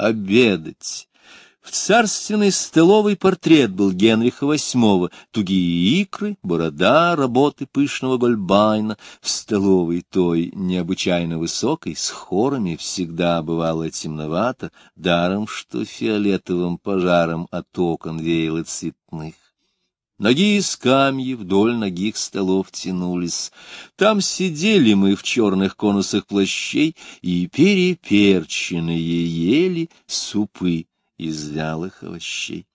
обедать. В царственный столовый портрет был Генриха VIII, тугие икры, борода, работы пышного гольбайна. В столовой той, необычайно высокой, с хорами всегда бывало темновато, даром, что фиолетовым пожаром от окон веяло цветных. Ноги скамьи вдоль ногих столов тянулись. Там сидели мы в черных конусах плащей и переперченные ели супы из вялых овощей.